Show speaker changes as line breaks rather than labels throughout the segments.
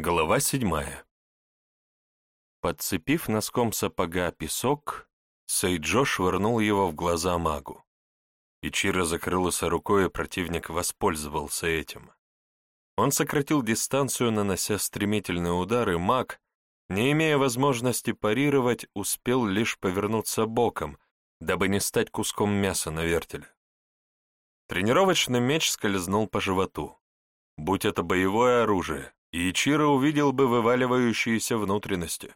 Глава седьмая. Подцепив носком сапога песок, Сейджо швырнул его в глаза магу. Ичиро закрылся рукой, и противник воспользовался этим. Он сократил дистанцию, нанося стремительные удары, маг, не имея возможности парировать, успел лишь повернуться боком, дабы не стать куском мяса на вертеле. Тренировочный меч скользнул по животу. Будь это боевое оружие, и Ичиро увидел бы вываливающиеся внутренности.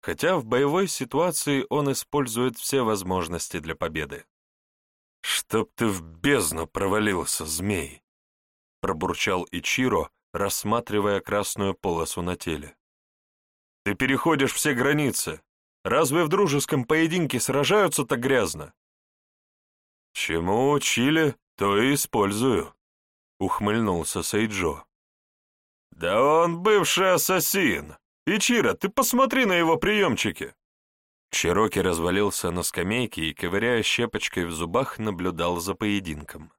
Хотя в боевой ситуации он использует все возможности для победы. «Чтоб ты в бездну провалился, змей!» — пробурчал Ичиро, рассматривая красную полосу на теле. «Ты переходишь все границы. Разве в дружеском поединке сражаются так грязно?» «Чему учили, то и использую», — ухмыльнулся Сейджо. «Да он бывший ассасин! Ичиро, ты посмотри на его приемчики!» Чироки развалился на скамейке и, ковыряя щепочкой в зубах, наблюдал за поединком.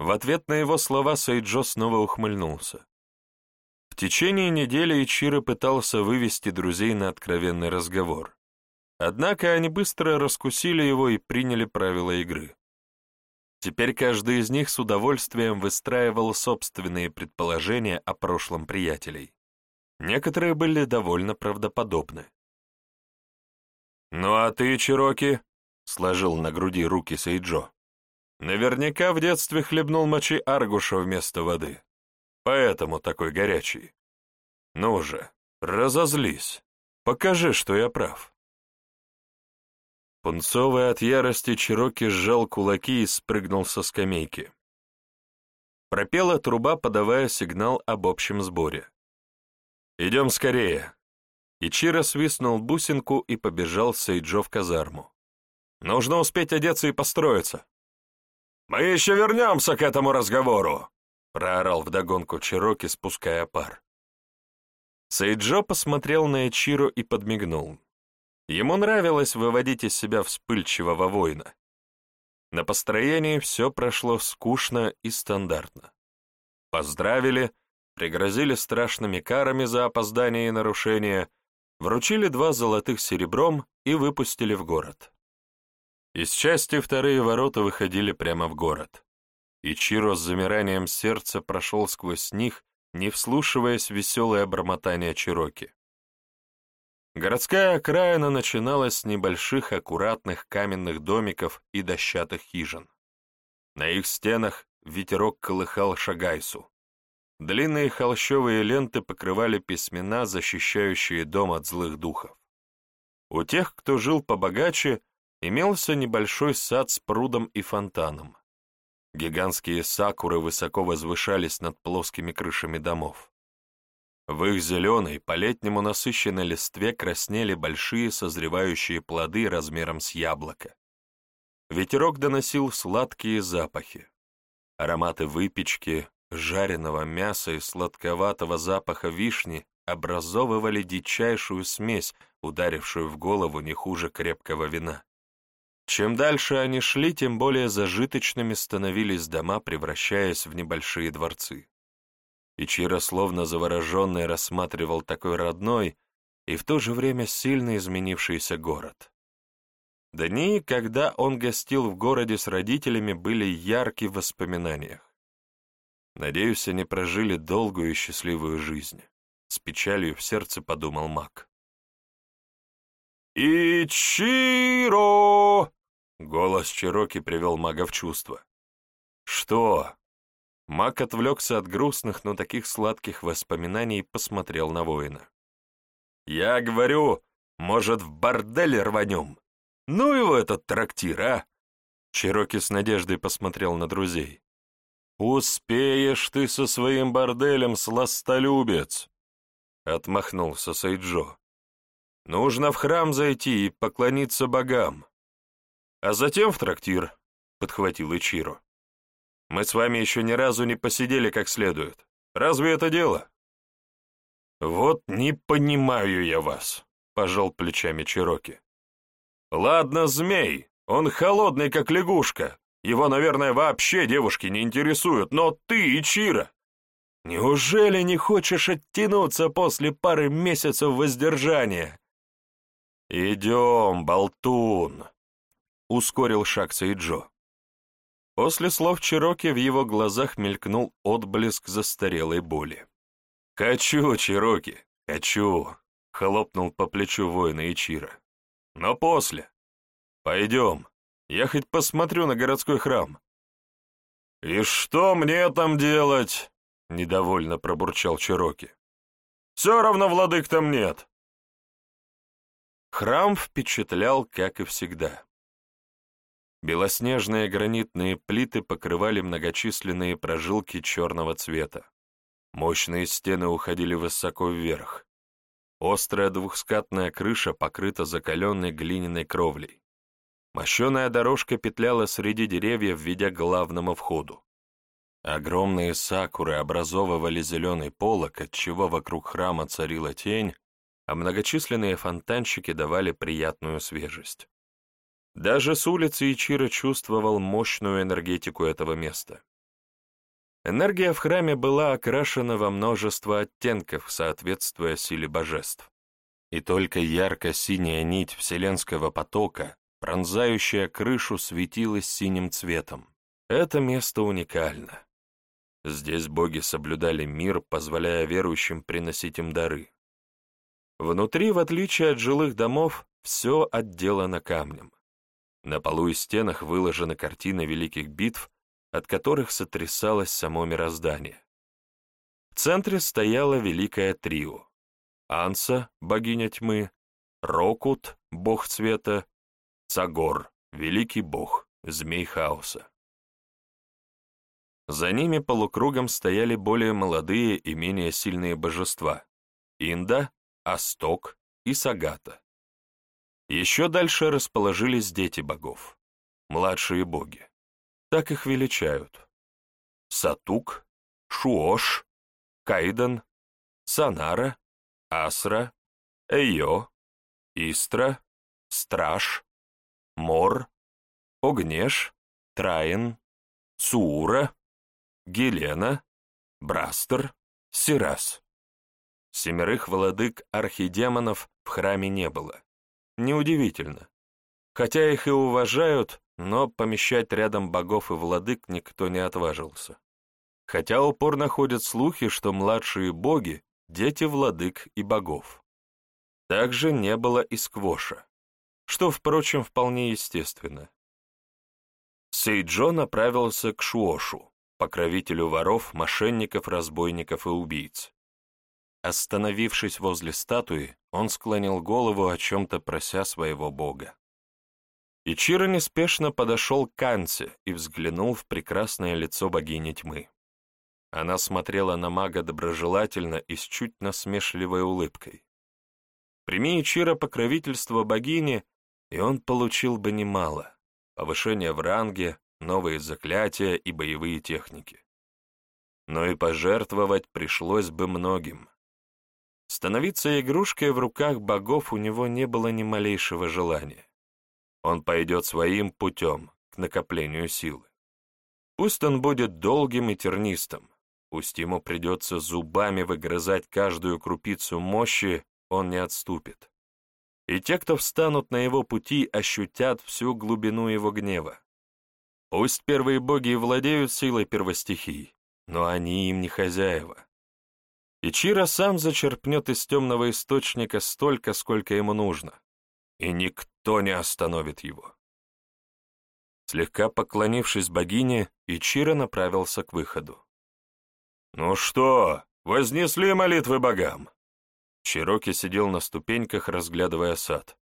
В ответ на его слова Сайджо снова ухмыльнулся. В течение недели Ичиро пытался вывести друзей на откровенный разговор. Однако они быстро раскусили его и приняли правила игры. Теперь каждый из них с удовольствием выстраивал собственные предположения о прошлом приятелей. Некоторые были довольно правдоподобны. «Ну а ты, Чироки?» — сложил на груди руки Сейджо. «Наверняка в детстве хлебнул мочи аргуша вместо воды, поэтому такой горячий. Ну же, разозлись, покажи, что я прав». Пунцовый от ярости Чироки сжал кулаки и спрыгнул со скамейки. Пропела труба, подавая сигнал об общем сборе. «Идем скорее!» Ичиро свистнул бусинку и побежал Сейджо в казарму. «Нужно успеть одеться и построиться!» «Мы еще вернемся к этому разговору!» — проорал вдогонку Чироки, спуская пар. Сейджо посмотрел на Ичиро и подмигнул. Ему нравилось выводить из себя вспыльчивого воина. На построении все прошло скучно и стандартно. Поздравили, пригрозили страшными карами за опоздание и нарушение, вручили два золотых серебром и выпустили в город. Из части вторые ворота выходили прямо в город. И Чиро с замиранием сердца прошел сквозь них, не вслушиваясь в веселое бормотание Чироки. Городская окраина начиналась с небольших аккуратных каменных домиков и дощатых хижин. На их стенах ветерок колыхал шагайсу. Длинные холщовые ленты покрывали письмена, защищающие дом от злых духов. У тех, кто жил побогаче, имелся небольшой сад с прудом и фонтаном. Гигантские сакуры высоко возвышались над плоскими крышами домов. В их зеленой, по-летнему насыщенной листве краснели большие созревающие плоды размером с яблоко. Ветерок доносил сладкие запахи. Ароматы выпечки, жареного мяса и сладковатого запаха вишни образовывали дичайшую смесь, ударившую в голову не хуже крепкого вина. Чем дальше они шли, тем более зажиточными становились дома, превращаясь в небольшие дворцы. И Чиро, словно завороженный, рассматривал такой родной и в то же время сильно изменившийся город. Дни, когда он гостил в городе с родителями, были ярки в воспоминаниях. Надеюсь, они прожили долгую и счастливую жизнь. С печалью в сердце подумал маг. «Ичиро!» Голос Чироки привел мага в чувство. «Что?» Мак отвлекся от грустных, но таких сладких воспоминаний и посмотрел на воина. «Я говорю, может, в бордель рванем? Ну его этот трактир, а?» Чироки с надеждой посмотрел на друзей. «Успеешь ты со своим борделем, сластолюбец!» Отмахнулся Сайджо. «Нужно в храм зайти и поклониться богам. А затем в трактир», — подхватил Ичиро. Мы с вами еще ни разу не посидели как следует. Разве это дело?» «Вот не понимаю я вас», — пожал плечами Чироки. «Ладно, змей, он холодный, как лягушка. Его, наверное, вообще девушки не интересуют, но ты, Ичиро, Неужели не хочешь оттянуться после пары месяцев воздержания? «Идем, болтун!» — ускорил шаг Сейджо. После слов Чироки в его глазах мелькнул отблеск застарелой боли. «Хочу, Чироки, хочу!» — хлопнул по плечу воина Ичира. «Но после. Пойдем, я хоть посмотрю на городской храм». «И что мне там делать?» — недовольно пробурчал Чироки. «Все равно владык там нет». Храм впечатлял, как и всегда. Белоснежные гранитные плиты покрывали многочисленные прожилки черного цвета. Мощные стены уходили высоко вверх. Острая двухскатная крыша покрыта закаленной глиняной кровлей. Мощеная дорожка петляла среди деревьев, ведя к главному входу. Огромные сакуры образовывали зеленый полог, отчего вокруг храма царила тень, а многочисленные фонтанчики давали приятную свежесть. Даже с улицы Ичиро чувствовал мощную энергетику этого места. Энергия в храме была окрашена во множество оттенков, соответствуя силе божеств. И только ярко-синяя нить вселенского потока, пронзающая крышу, светилась синим цветом. Это место уникально. Здесь боги соблюдали мир, позволяя верующим приносить им дары. Внутри, в отличие от жилых домов, все отделано камнем. На полу и стенах выложены картины великих битв, от которых сотрясалось само мироздание. В центре стояло великое трио. Анса, богиня тьмы, Рокут, бог цвета, Цагор, великий бог, змей хаоса. За ними полукругом стояли более молодые и менее сильные божества — Инда, Асток и Сагата. Еще дальше расположились дети богов, младшие боги. Так их величают. Сатук, Шуош, Кайдан, Санара, Асра, Эйо, Истра, Страж, Мор, Огнеш, Траин, Суура, Гелена, Брастер, Сирас. Семерых владык архидемонов в храме не было. Неудивительно. Хотя их и уважают, но помещать рядом богов и владык никто не отважился. Хотя упорно ходят слухи, что младшие боги — дети владык и богов. Также не было и сквоша, что, впрочем, вполне естественно. Сейджо направился к Шуошу, покровителю воров, мошенников, разбойников и убийц. Остановившись возле статуи, он склонил голову, о чем-то прося своего бога. Ичиро неспешно подошел к Ансе и взглянул в прекрасное лицо богини тьмы. Она смотрела на мага доброжелательно и с чуть насмешливой улыбкой. Прими Ичиро покровительство богини, и он получил бы немало — повышение в ранге, новые заклятия и боевые техники. Но и пожертвовать пришлось бы многим. Становиться игрушкой в руках богов у него не было ни малейшего желания. Он пойдет своим путем к накоплению силы. Пусть он будет долгим и тернистым, пусть ему придется зубами выгрызать каждую крупицу мощи, он не отступит. И те, кто встанут на его пути, ощутят всю глубину его гнева. Пусть первые боги и владеют силой первостихий, но они им не хозяева. И Чира сам зачерпнет из темного источника столько, сколько ему нужно, и никто не остановит его. Слегка поклонившись богине, Ичиро направился к выходу. «Ну что, вознесли молитвы богам?» Чироки сидел на ступеньках, разглядывая сад.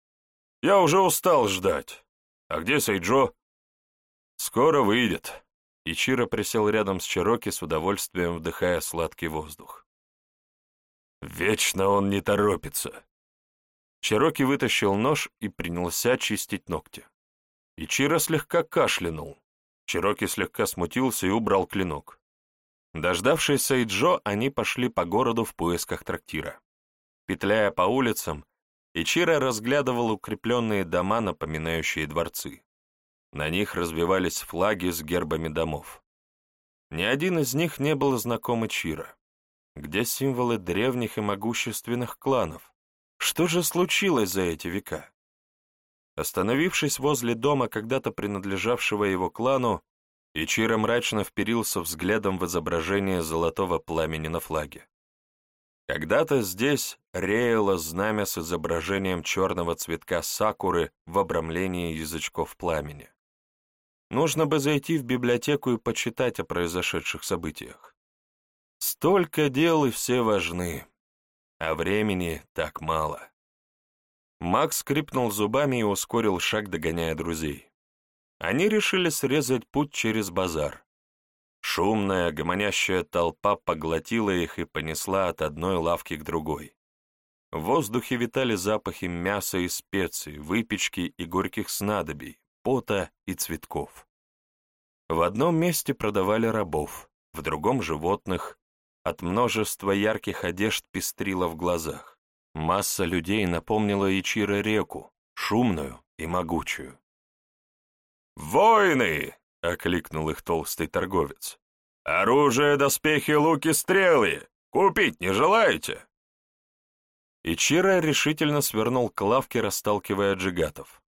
«Я уже устал ждать. А где Сайджо?» «Скоро выйдет». Ичиро присел рядом с Чироки с удовольствием вдыхая сладкий воздух. «Вечно он не торопится». Чироки вытащил нож и принялся чистить ногти. Ичиро слегка кашлянул. Чироки слегка смутился и убрал клинок. Дождавшись Сайджо, они пошли по городу в поисках трактира. Петляя по улицам, Ичиро разглядывал укрепленные дома, напоминающие дворцы. На них развивались флаги с гербами домов. Ни один из них не был знаком Ичиро. Где символы древних и могущественных кланов? Что же случилось за эти века? Остановившись возле дома, когда-то принадлежавшего его клану, Ичиро мрачно вперился взглядом в изображение золотого пламени на флаге. Когда-то здесь реяло знамя с изображением черного цветка сакуры в обрамлении язычков пламени. Нужно бы зайти в библиотеку и почитать о произошедших событиях. Столько дел и все важны, а времени так мало. Макс скрипнул зубами и ускорил шаг, догоняя друзей. Они решили срезать путь через базар. Шумная, гомонящая толпа поглотила их и понесла от одной лавки к другой. В воздухе витали запахи мяса и специй, выпечки и горьких снадобий, пота и цветков. В одном месте продавали рабов, в другом — животных. От множества ярких одежд пестрило в глазах. Масса людей напомнила Ичиро реку, шумную и могучую. «Воины!» — окликнул их толстый торговец. «Оружие, доспехи, луки, стрелы! Купить не желаете?» Ичиро решительно свернул к лавке, расталкивая джигатов.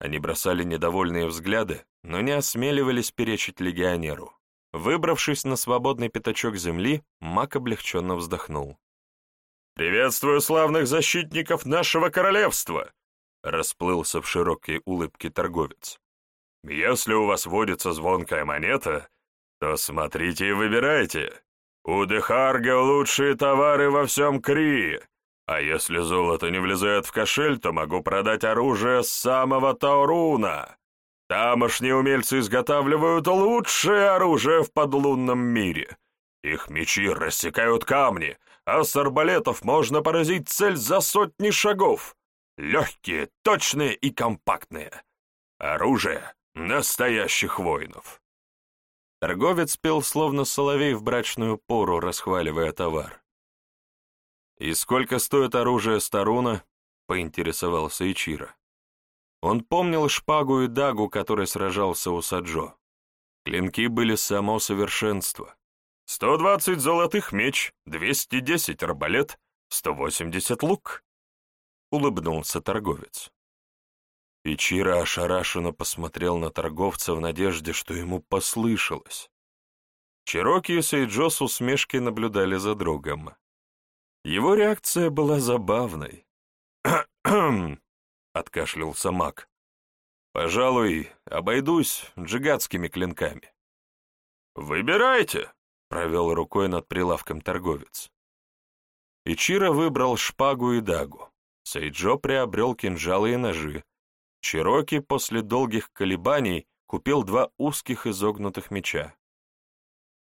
Они бросали недовольные взгляды, но не осмеливались перечить легионеру. Выбравшись на свободный пятачок земли, маг облегченно вздохнул. «Приветствую славных защитников нашего королевства!» Расплылся в широкой улыбке торговец. «Если у вас водится звонкая монета, то смотрите и выбирайте. У Дехарга лучшие товары во всем Крии, а если золото не влезает в кошель, то могу продать оружие самого Тауруна. Тамошние умельцы изготавливают лучшее оружие в подлунном мире. Их мечи рассекают камни, а с арбалетов можно поразить цель за сотни шагов. Легкие, точные и компактные. Оружие настоящих воинов. Торговец пел словно соловей в брачную пору, расхваливая товар. «И сколько стоит оружие Старуна?» — поинтересовался Ичиро. Он помнил шпагу и дагу, который сражался у Саджо. Клинки были само совершенство. «Сто двадцать золотых меч, двести десять арбалет, сто восемьдесят лук», — улыбнулся торговец. Ичиро ошарашенно посмотрел на торговца в надежде, что ему послышалось. Чироки и Сейджо с усмешкой наблюдали за другом. Его реакция была забавной. откашлялся маг. «Пожалуй, обойдусь джигатскими клинками». «Выбирайте», — провел рукой над прилавком торговец. Ичиро выбрал шпагу и дагу. Сейджо приобрел кинжалы и ножи. Чироки после долгих колебаний купил два узких изогнутых меча.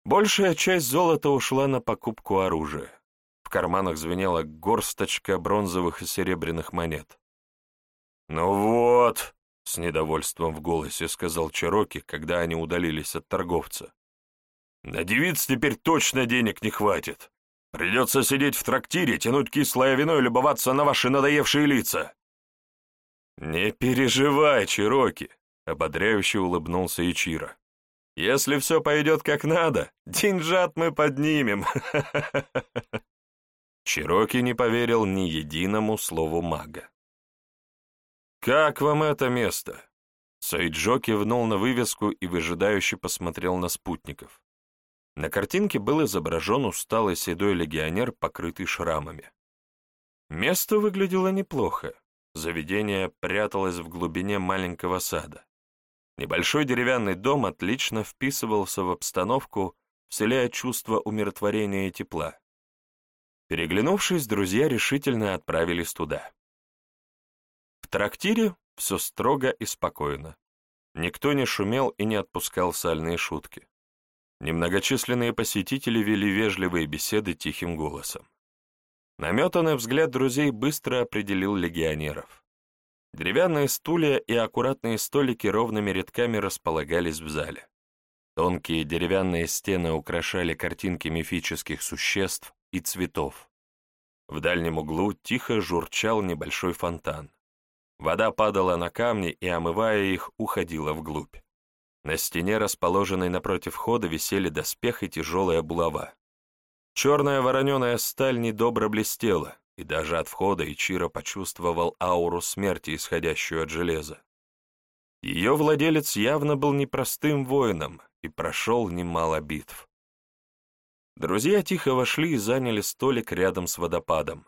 Большая часть золота ушла на покупку оружия. В карманах звенела горсточка бронзовых и серебряных монет. «Ну вот», — с недовольством в голосе сказал Чароки, когда они удалились от торговца. «На девиц теперь точно денег не хватит. Придется сидеть в трактире, тянуть кислое вино и любоваться на ваши надоевшие лица». «Не переживай, Чироки», — ободряюще улыбнулся Ичиро. «Если все пойдет как надо, деньжат мы поднимем». Чироки не поверил ни единому слову мага. «Как вам это место?» Сайджо кивнул на вывеску и выжидающе посмотрел на спутников. На картинке был изображен усталый седой легионер, покрытый шрамами. Место выглядело неплохо. Заведение пряталось в глубине маленького сада. Небольшой деревянный дом отлично вписывался в обстановку, вселяя чувство умиротворения и тепла. Переглянувшись, друзья решительно отправились туда. В трактире все строго и спокойно. Никто не шумел и не отпускал сальные шутки. Немногочисленные посетители вели вежливые беседы тихим голосом. Наметанный взгляд друзей быстро определил легионеров. Деревянные стулья и аккуратные столики ровными рядками располагались в зале. Тонкие деревянные стены украшали картинки мифических существ, и цветов. В дальнем углу тихо журчал небольшой фонтан. Вода падала на камни и, омывая их, уходила вглубь. На стене, расположенной напротив входа, висели доспех и тяжелая булава. Черная вороненая сталь недобро блестела, и даже от входа Ичиро почувствовал ауру смерти, исходящую от железа. Ее владелец явно был непростым воином и прошел немало битв. Друзья тихо вошли и заняли столик рядом с водопадом.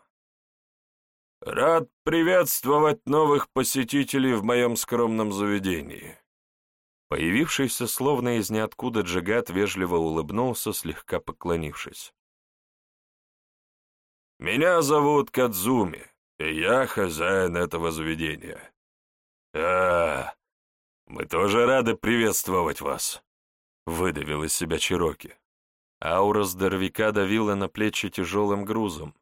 «Рад приветствовать новых посетителей в моем скромном заведении». Появившийся словно из ниоткуда Джигат вежливо улыбнулся, слегка поклонившись. «Меня зовут Кадзуми, и я хозяин этого заведения. А, мы тоже рады приветствовать вас», — выдавил из себя Чироки. Аура здоровяка давила на плечи тяжелым грузом,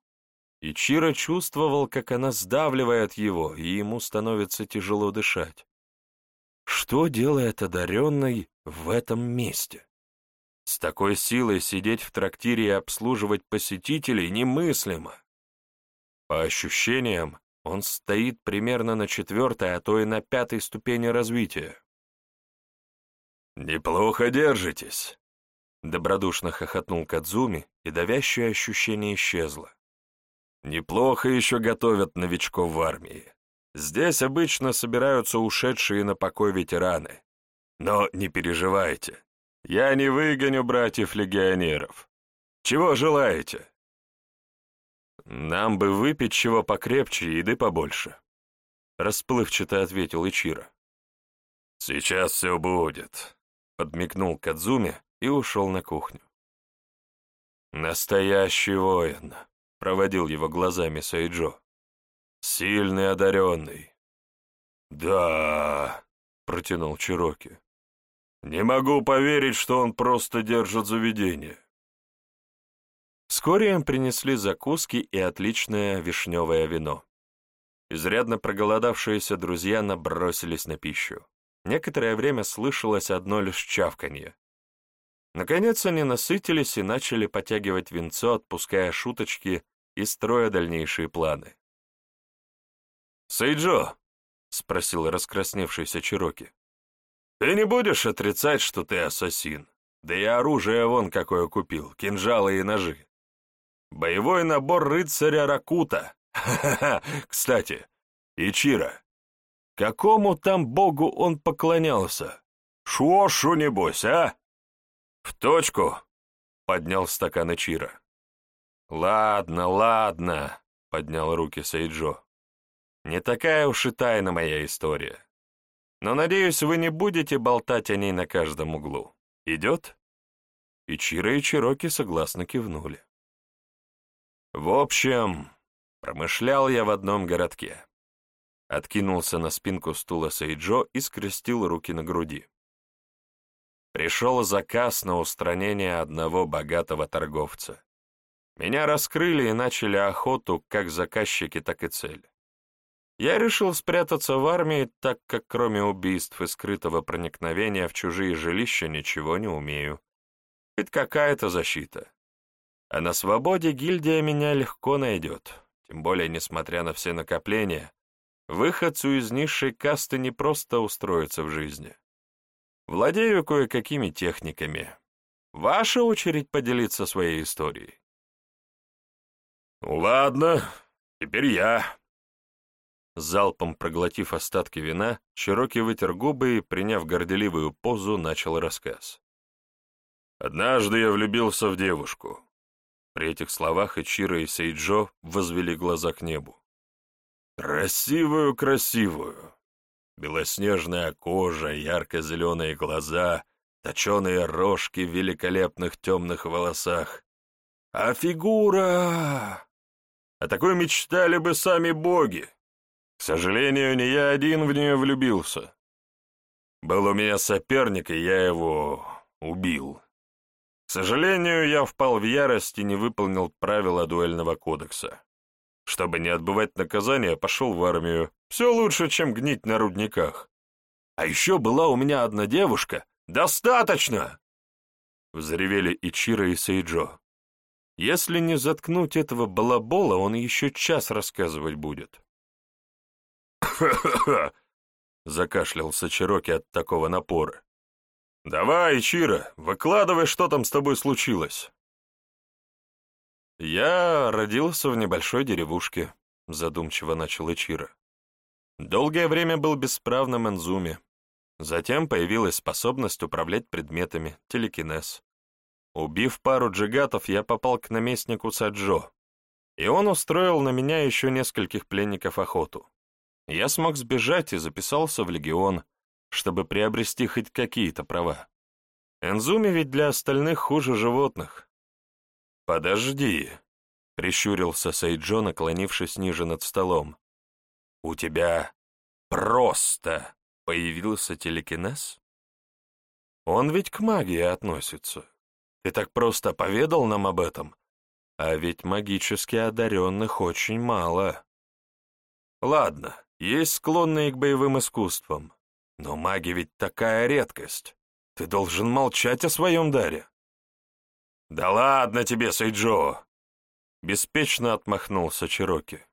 и Чиро чувствовал, как она сдавливает его, и ему становится тяжело дышать. Что делает одаренный в этом месте? С такой силой сидеть в трактире и обслуживать посетителей немыслимо. По ощущениям, он стоит примерно на четвертой, а то и на пятой ступени развития. «Неплохо держитесь», — добродушно хохотнул Кадзуми, и давящее ощущение исчезло. «Неплохо еще готовят новичков в армии. Здесь обычно собираются ушедшие на покой ветераны. Но не переживайте, я не выгоню братьев-легионеров. Чего желаете?» «Нам бы выпить чего покрепче и еды побольше», — расплывчато ответил Ичиро. «Сейчас все будет», — подмигнул Кадзуми и ушел на кухню. «Настоящий воин», — проводил его глазами Сайджо. «Сильный, одаренный». «Да», — протянул Чироки. «Не могу поверить, что он просто держит заведение». Вскоре им принесли закуски и отличное вишневое вино. Изрядно проголодавшиеся друзья набросились на пищу. Некоторое время слышалось одно лишь чавканье. Наконец они насытились и начали потягивать винцо, отпуская шуточки и строя дальнейшие планы. «Сейджо!» — спросил раскрасневшийся Чироки. «Ты не будешь отрицать, что ты ассасин? Да и оружие вон какое купил, кинжалы и ножи. Боевой набор рыцаря Ракута. Ха-ха-ха! Кстати, Ичира. Какому там богу он поклонялся? Шуошу, небось, а? В точку! Поднял стакан Ичира. Ладно, ладно, поднял руки Сейджо. Не такая уж и тайна моя история. Но, надеюсь, вы не будете болтать о ней на каждом углу. Идет? Ичиро и Чироки согласно кивнули. В общем, промышлял я в одном городке. Откинулся на спинку стула Сейджо и скрестил руки на груди. Пришел заказ на устранение одного богатого торговца. Меня раскрыли и начали охоту как заказчики, так и цель. Я решил спрятаться в армии, так как кроме убийств и скрытого проникновения в чужие жилища ничего не умею. Хоть какая-то защита. А на свободе гильдия меня легко найдет, тем более, несмотря на все накопления, выходцу из низшей касты не просто устроиться в жизни. Владею кое-какими техниками. Ваша очередь поделиться своей историей. «Ладно, теперь я». Залпом проглотив остатки вина, Чироки вытер губы и, приняв горделивую позу, начал рассказ. «Однажды я влюбился в девушку. При этих словах Ичиро и Сейджо возвели глаза к небу. Красивую-красивую. Белоснежная кожа, ярко-зеленые глаза, точеные рожки в великолепных темных волосах. А фигура... О такой мечтали бы сами боги. К сожалению, не я один в нее влюбился. Был у меня соперник, и я его убил. К сожалению, я впал в ярость и не выполнил правила дуэльного кодекса. Чтобы не отбывать наказание, пошел в армию. Все лучше, чем гнить на рудниках. А еще была у меня одна девушка. Достаточно! Взревели Ичиро и Сейджо. Если не заткнуть этого балабола, он еще час рассказывать будет. Закашлялся Чироки от такого напора. «Давай, Чира, выкладывай, что там с тобой случилось». «Я родился в небольшой деревушке», — задумчиво начал Ичиро. «Долгое время был бесправным Энзуми. Затем появилась способность управлять предметами, телекинез. Убив пару джигатов, я попал к наместнику Саджо, и он устроил на меня еще нескольких пленников охоту. Я смог сбежать и записался в легион, чтобы приобрести хоть какие-то права. Энзуми ведь для остальных хуже животных. «Подожди», — прищурился Сейджо, наклонившись ниже над столом. «У тебя просто появился телекинез? Он ведь к магии относится. Ты так просто поведал нам об этом? А ведь магически одаренных очень мало. Ладно, есть склонные к боевым искусствам, но маги ведь такая редкость. Ты должен молчать о своем даре. «Да ладно тебе, Сейджо!» Беспечно отмахнулся Чироки.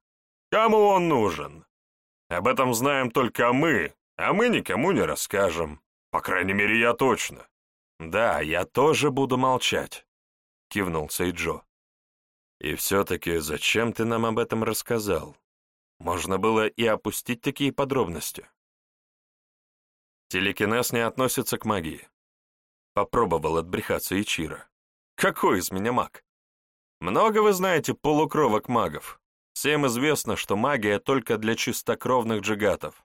«Кому он нужен? Об этом знаем только мы, а мы никому не расскажем. По крайней мере, я точно. Да, я тоже буду молчать», — кивнул Сейджо. «И все-таки зачем ты нам об этом рассказал? Можно было и опустить такие подробности». Телекинез не относится к магии. Попробовал отбрехаться Ичиро. Какой из меня маг? Много вы знаете полукровок магов. Всем известно, что магия только для чистокровных джигатов.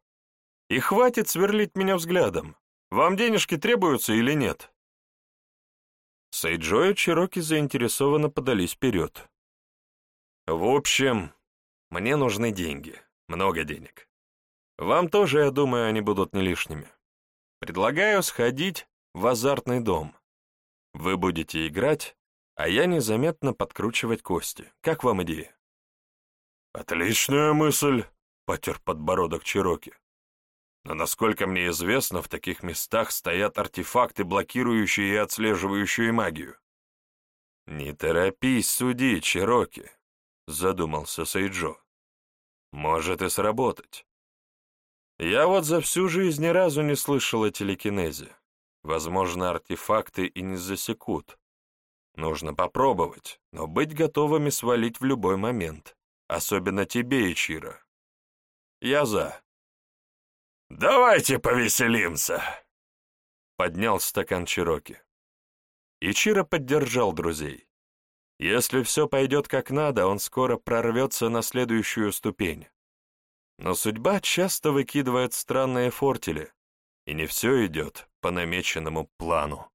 И хватит сверлить меня взглядом. Вам денежки требуются или нет? Сейджо и Чироки заинтересованно подались вперед. В общем, мне нужны деньги. Много денег. Вам тоже, я думаю, они будут не лишними. Предлагаю сходить в азартный дом. Вы будете играть, а я незаметно подкручивать кости. Как вам идея? Отличная мысль, потер подбородок Чироки. Но, насколько мне известно, в таких местах стоят артефакты, блокирующие и отслеживающие магию. «Не торопись судить, Чироки», — задумался Сейджо. «Может и сработать. Я вот за всю жизнь ни разу не слышал о телекинезе. Возможно, артефакты и не засекут. Нужно попробовать, но быть готовыми свалить в любой момент. Особенно тебе, Ичиро. Я за. «Давайте повеселимся!» Поднял стакан Чироки. Ичиро поддержал друзей. Если все пойдет как надо, он скоро прорвется на следующую ступень. Но судьба часто выкидывает странные фортели, и не все идет по намеченному плану.